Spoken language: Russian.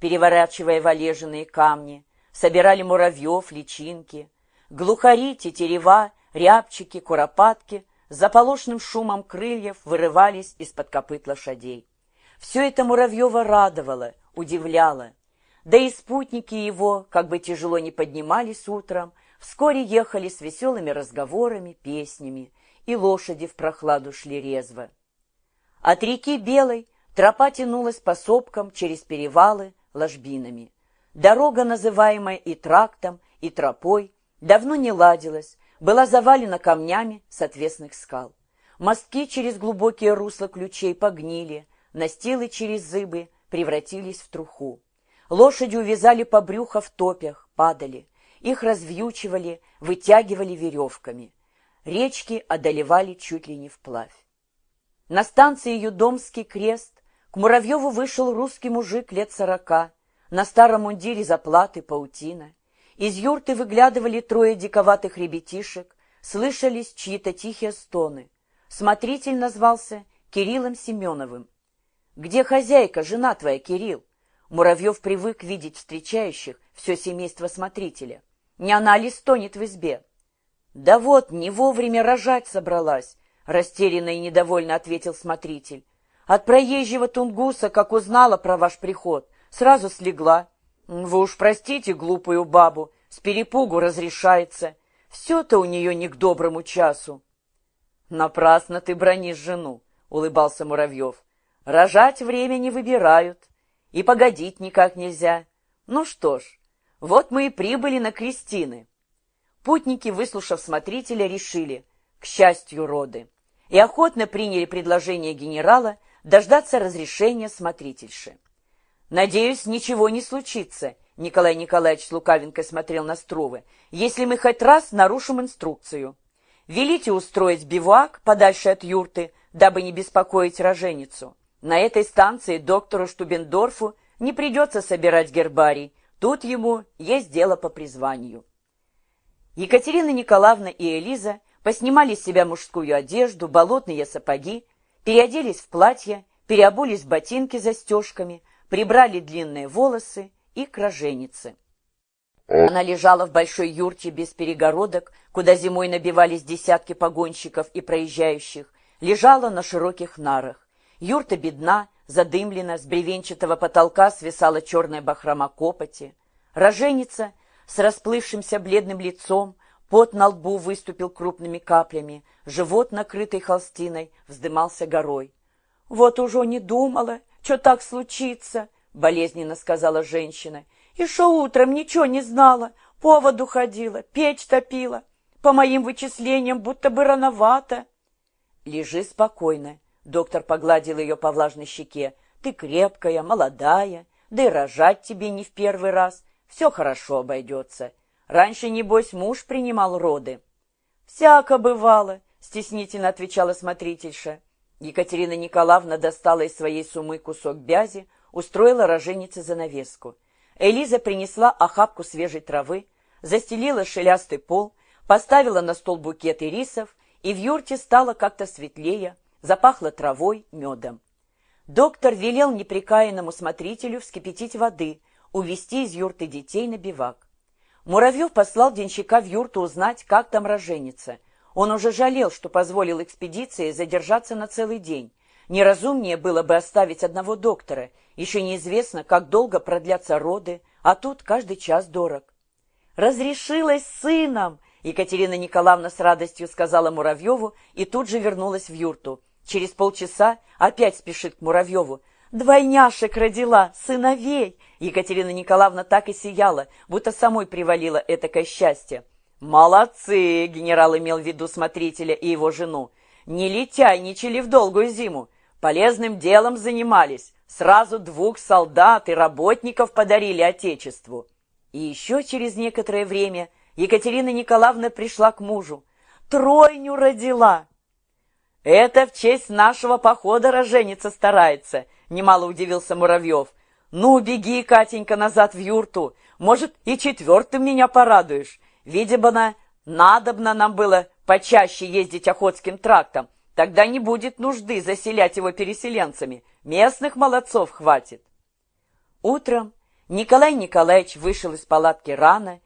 переворачивая валеженные камни, собирали муравьев, личинки. Глухари, тетерева, рябчики, куропатки с заполошным шумом крыльев вырывались из-под копыт лошадей. Все это Муравьева радовало, удивляло. Да и спутники его, как бы тяжело не поднимались утром, вскоре ехали с веселыми разговорами, песнями, и лошади в прохладу шли резво. От реки Белой тропа тянулась по сопкам через перевалы ложбинами. Дорога, называемая и трактом, и тропой, давно не ладилась, была завалена камнями с отвесных скал. Мостки через глубокие русла ключей погнили, настилы через зыбы превратились в труху. Лошади увязали по брюхо в топях, падали. Их развьючивали, вытягивали веревками. Речки одолевали чуть ли не вплавь. На станции Юдомский крест к Муравьеву вышел русский мужик лет сорока, на старом мундире заплаты паутина. Из юрты выглядывали трое диковатых ребятишек, слышались чьи-то тихие стоны. Смотритель назвался Кириллом Семеновым. «Где хозяйка, жена твоя, Кирилл?» Муравьев привык видеть встречающих все семейство смотрителя. Не она ли стонет в избе? «Да вот, не вовремя рожать собралась», — растерянно и недовольно ответил смотритель. «От проезжего тунгуса, как узнала про ваш приход, сразу слегла. Вы уж простите глупую бабу, с перепугу разрешается. Все-то у нее не к доброму часу. Напрасно ты бронишь жену, улыбался Муравьев. Рожать время не выбирают. И погодить никак нельзя. Ну что ж, вот мы и прибыли на Кристины. Путники, выслушав смотрителя, решили, к счастью, роды, и охотно приняли предложение генерала дождаться разрешения смотрительши. «Надеюсь, ничего не случится», — Николай Николаевич с лукавенко смотрел на Струвы, «если мы хоть раз нарушим инструкцию. Велите устроить бивак подальше от юрты, дабы не беспокоить роженицу. На этой станции доктору Штубендорфу не придется собирать гербарий, тут ему есть дело по призванию». Екатерина Николаевна и Элиза поснимали с себя мужскую одежду, болотные сапоги, переоделись в платья, переобулись в ботинки застежками — прибрали длинные волосы и к роженице. Она лежала в большой юрте без перегородок, куда зимой набивались десятки погонщиков и проезжающих, лежала на широких нарах. Юрта бедна, задымлена, с бревенчатого потолка свисала черная бахрома копоти. Роженица с расплывшимся бледным лицом, пот на лбу выступил крупными каплями, живот, накрытый холстиной, вздымался горой. «Вот уже не думала, что так случится, — болезненно сказала женщина. И шо утром ничего не знала, поводу ходила, печь топила. По моим вычислениям, будто бы рановато. Лежи спокойно, — доктор погладил ее по влажной щеке. Ты крепкая, молодая, да и рожать тебе не в первый раз. Все хорошо обойдется. Раньше, небось, муж принимал роды. Всяко бывало, — стеснительно отвечала смотрительша. Екатерина Николаевна достала из своей сумы кусок бязи, устроила роженице занавеску. Элиза принесла охапку свежей травы, застелила шелястый пол, поставила на стол букет ирисов, и в юрте стало как-то светлее, запахло травой, медом. Доктор велел неприкаянному смотрителю вскипятить воды, увести из юрты детей на бивак. Муравьев послал денщика в юрту узнать, как там роженица – он уже жалел, что позволил экспедиции задержаться на целый день. Неразумнее было бы оставить одного доктора. Еще неизвестно, как долго продлятся роды, а тут каждый час дорог. «Разрешилась сыном!» Екатерина Николаевна с радостью сказала Муравьеву и тут же вернулась в юрту. Через полчаса опять спешит к Муравьеву. «Двойняшек родила, сыновей!» Екатерина Николаевна так и сияла, будто самой привалила этакое счастье. «Молодцы!» — генерал имел в виду смотрителя и его жену. «Не летяйничали в долгую зиму, полезным делом занимались, сразу двух солдат и работников подарили Отечеству». И еще через некоторое время Екатерина Николаевна пришла к мужу. «Тройню родила!» «Это в честь нашего похода роженица старается», — немало удивился Муравьев. «Ну, беги, Катенька, назад в юрту. Может, и четвертым меня порадуешь. Видимо, надобно нам было почаще ездить Охотским трактом. Тогда не будет нужды заселять его переселенцами. Местных молодцов хватит. Утром Николай Николаевич вышел из палатки рано